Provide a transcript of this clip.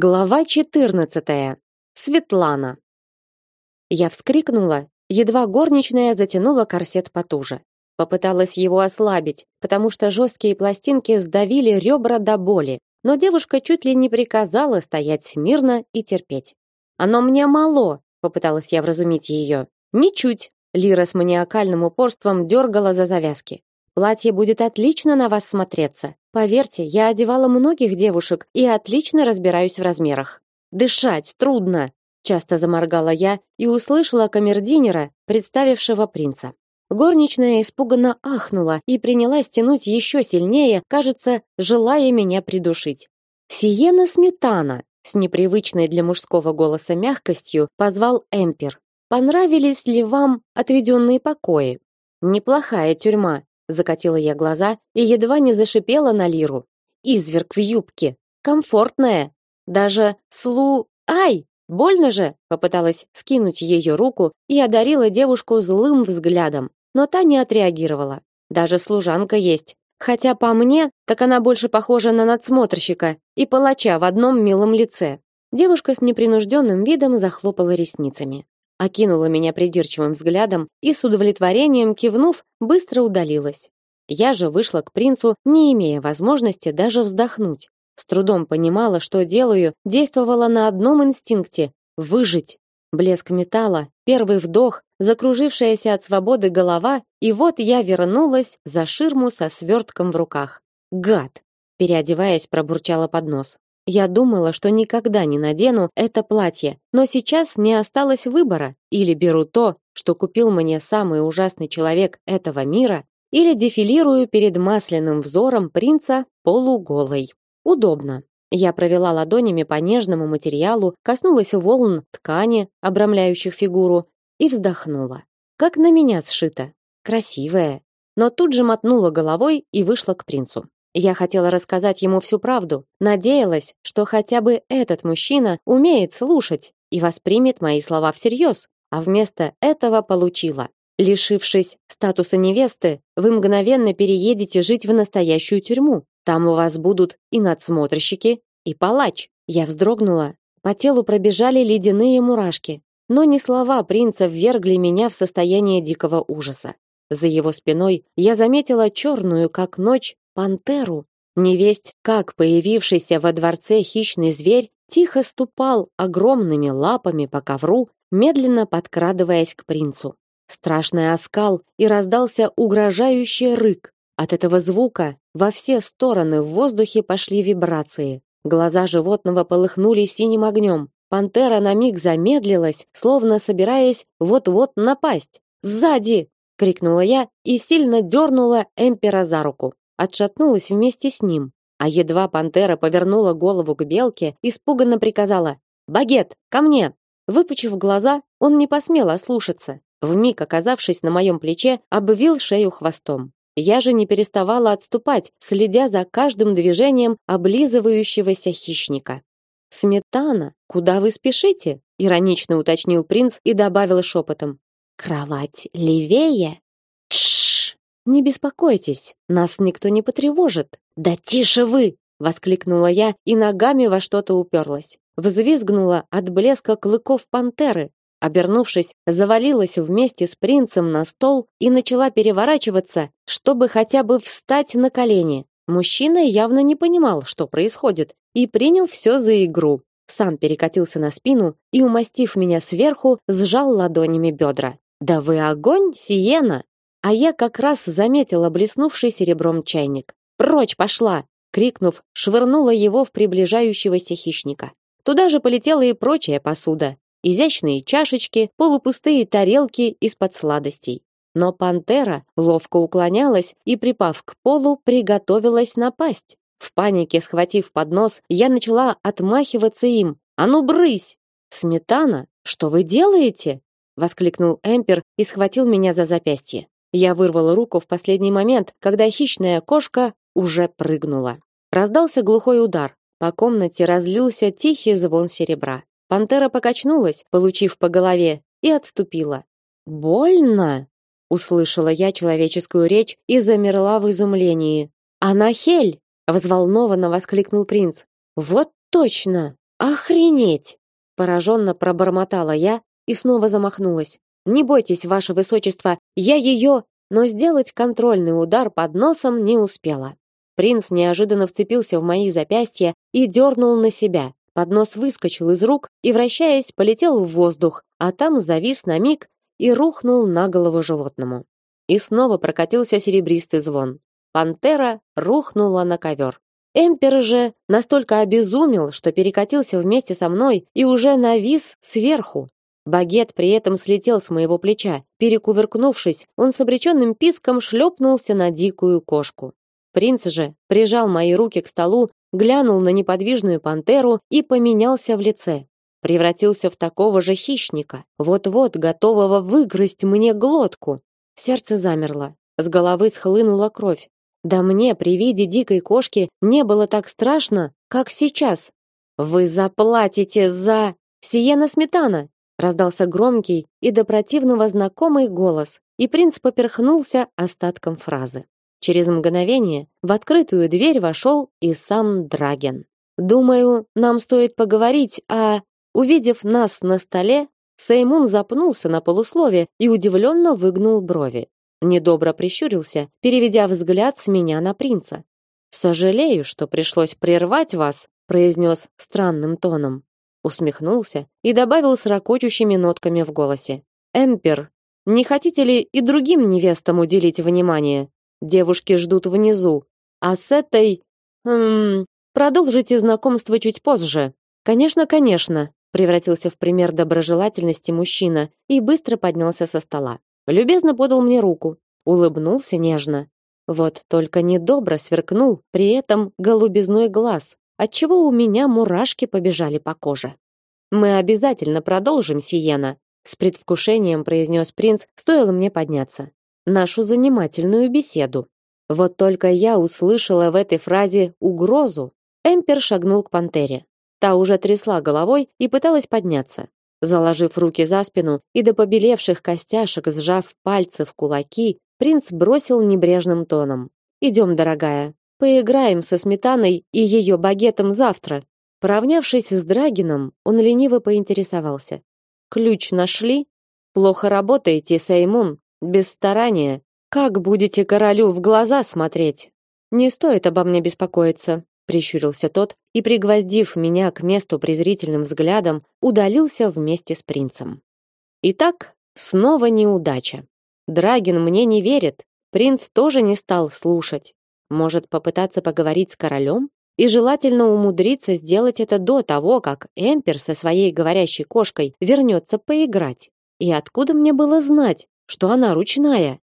Глава 14. Светлана. Я вскрикнула, едва горничная затянула корсет потуже. Попыталась его ослабить, потому что жесткие пластинки сдавили ребра до боли, но девушка чуть ли не приказала стоять смирно и терпеть. Оно мне мало, попыталась я вразумить ее. Ничуть. Лира с маниакальным упорством дергала за завязки. Платье будет отлично на вас смотреться. Поверьте, я одевала многих девушек и отлично разбираюсь в размерах. Дышать трудно, часто заморгала я и услышала камердинера, представившего принца. Горничная испуганно ахнула и принялась тянуть еще сильнее, кажется, желая меня придушить. Сиена Сметана с непривычной для мужского голоса мягкостью позвал Эмпер. Понравились ли вам отведенные покои? Неплохая тюрьма, Закатила я глаза и едва не зашипела на Лиру. Изверг в юбке, комфортная. Даже слу... Ай! Больно же! Попыталась скинуть ее руку и одарила девушку злым взглядом, но та не отреагировала. Даже служанка есть. Хотя по мне, так она больше похожа на надсмотрщика и палача в одном милом лице. Девушка с непринужденным видом захлопала ресницами окинула меня придирчивым взглядом и с удовлетворением кивнув, быстро удалилась. Я же вышла к принцу, не имея возможности даже вздохнуть. С трудом понимала, что делаю, действовала на одном инстинкте выжить. Блеск металла, первый вдох, закружившаяся от свободы голова, и вот я вернулась за ширму со свертком в руках. Гад, переодеваясь, пробурчала под нос. Я думала, что никогда не надену это платье, но сейчас не осталось выбора: или беру то, что купил мне самый ужасный человек этого мира, или дефилирую перед масляным взором принца полуголой. Удобно. Я провела ладонями по нежному материалу, коснулась волн ткани, обрамляющих фигуру, и вздохнула. Как на меня сшито. Красивая. Но тут же мотнула головой и вышла к принцу. Я хотела рассказать ему всю правду, надеялась, что хотя бы этот мужчина умеет слушать и воспримет мои слова всерьез, а вместо этого получила. Лишившись статуса невесты, вы мгновенно переедете жить в настоящую тюрьму. Там у вас будут и надсмотрщики, и палач. Я вздрогнула, по телу пробежали ледяные мурашки, но не слова принца ввергли меня в состояние дикого ужаса. За его спиной я заметила черную, как ночь, пантеру. Невесть, как появившийся во дворце хищный зверь, тихо ступал огромными лапами по ковру, медленно подкрадываясь к принцу. Страшный оскал и раздался угрожающий рык. От этого звука во все стороны в воздухе пошли вибрации. Глаза животного полыхнули синим огнем. Пантера на миг замедлилась, словно собираясь вот-вот напасть. "Сзади!" крикнула я и сильно дернула Эмпера за руку отшатнулась вместе с ним, а едва пантера повернула голову к белке, испуганно приказала: "Багет, ко мне!" Выпучив глаза, он не посмел ослушаться. Вмиг оказавшись на моем плече, обвил шею хвостом. Я же не переставала отступать, следя за каждым движением облизывающегося хищника. Сметана, куда вы спешите? иронично уточнил принц и добавил шепотом: Кровать левее. Не беспокойтесь, нас никто не потревожит. Да тише вы, воскликнула я и ногами во что-то уперлась. Взвизгнула от блеска клыков пантеры, обернувшись, завалилась вместе с принцем на стол и начала переворачиваться, чтобы хотя бы встать на колени. Мужчина явно не понимал, что происходит, и принял все за игру. Сам перекатился на спину и, умастив меня сверху, сжал ладонями бедра. Да вы огонь, Сиена! А я как раз заметила блеснувший серебром чайник. "Прочь пошла!" крикнув, швырнула его в приближающегося хищника. Туда же полетела и прочая посуда: изящные чашечки, полупустые тарелки из-под сладостей. Но пантера ловко уклонялась и, припав к полу, приготовилась напасть. В панике схватив поднос, я начала отмахиваться им. "А ну брысь!" "Сметана, что вы делаете?" воскликнул Эмпер и схватил меня за запястье. Я вырвала руку в последний момент, когда хищная кошка уже прыгнула. Раздался глухой удар. По комнате разлился тихий звон серебра. Пантера покачнулась, получив по голове, и отступила. Больно, услышала я человеческую речь и замерла в изумлении. Анахель, взволнованно воскликнул принц. Вот точно. Охренеть! Пораженно пробормотала я и снова замахнулась. Не бойтесь, ваше высочество, я ее, но сделать контрольный удар под носом не успела. Принц неожиданно вцепился в мои запястья и дернул на себя. Поднос выскочил из рук и, вращаясь, полетел в воздух, а там завис на миг и рухнул на голову животному. И снова прокатился серебристый звон. Пантера рухнула на ковер. Эмпер же настолько обезумел, что перекатился вместе со мной и уже навис сверху. Багет при этом слетел с моего плеча. Перекувыркнувшись, он с обреченным писком шлепнулся на дикую кошку. Принц же прижал мои руки к столу, глянул на неподвижную пантеру и поменялся в лице. Превратился в такого же хищника, вот-вот готового выгрызть мне глотку. Сердце замерло, с головы схлынула кровь. Да мне при виде дикой кошки не было так страшно, как сейчас. Вы заплатите за Сиена Сметана, раздался громкий и до противного знакомый голос, и принц поперхнулся остатком фразы. Через мгновение в открытую дверь вошел и сам Драген. Думаю, нам стоит поговорить, а увидев нас на столе, Сеймун запнулся на полуслове и удивленно выгнул брови. Недобро прищурился, переведя взгляд с меня на принца. Сожалею, что пришлось прервать вас, произнес странным тоном. Усмехнулся и добавил с ракочущими нотками в голосе: "Эмпер, не хотите ли и другим невестам уделить внимание? Девушки ждут внизу, а с этой, хм, продолжите знакомство чуть позже". Конечно, конечно, превратился в пример доброжелательности мужчина и быстро поднялся со стола. Любезно подал мне руку, улыбнулся нежно. Вот только недобро сверкнул при этом голубизной глаз, отчего у меня мурашки побежали по коже. Мы обязательно продолжим, Сиена, с предвкушением произнес принц, стоило мне подняться. Нашу занимательную беседу. Вот только я услышала в этой фразе угрозу. Эмпер шагнул к пантере. Та уже трясла головой и пыталась подняться. Заложив руки за спину и до побелевших костяшек сжав пальцы в кулаки, принц бросил небрежным тоном: "Идем, дорогая, поиграем со сметаной и ее багетом завтра". Поравнявшись с Драгином, он лениво поинтересовался: "Ключ нашли? Плохо работаете, Сеймун, без старания. Как будете королю в глаза смотреть? Не стоит обо мне беспокоиться прищурился тот и пригвоздив меня к месту презрительным взглядом, удалился вместе с принцем. Итак, снова неудача. Драгин мне не верит. Принц тоже не стал слушать. Может, попытаться поговорить с королем? И желательно умудриться сделать это до того, как Эмпер со своей говорящей кошкой вернется поиграть. И откуда мне было знать, что она ручная?